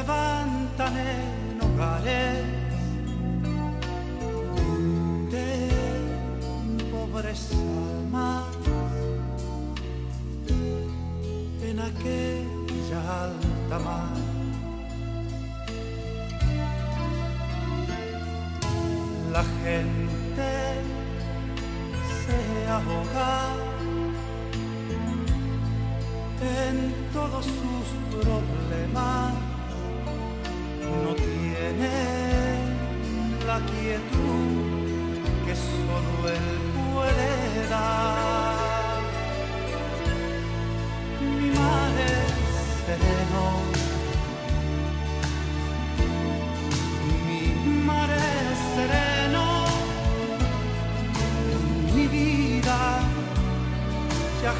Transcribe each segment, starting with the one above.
levantan en hogares de pobres almas en aquella alta mar. La gente se ahoga en todos sus problemas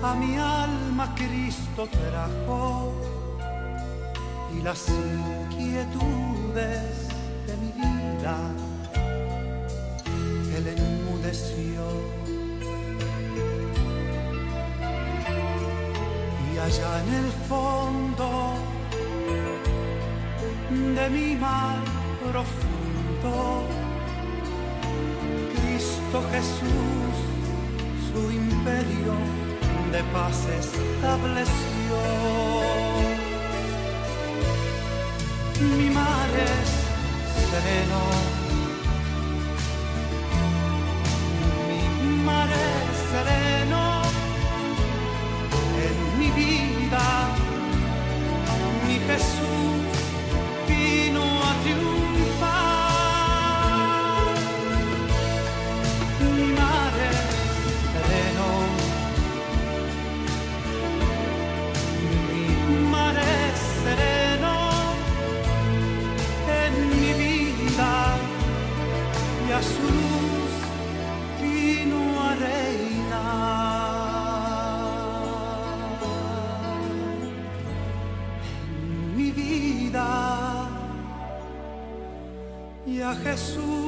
ya Jesús trajo y las inquietudes de mi vida él enmudeció. Y allá en el fondo de mi mar profundo, Cristo Jesús, su imperio de paz estableció. Mi mar es sereno, a Jesús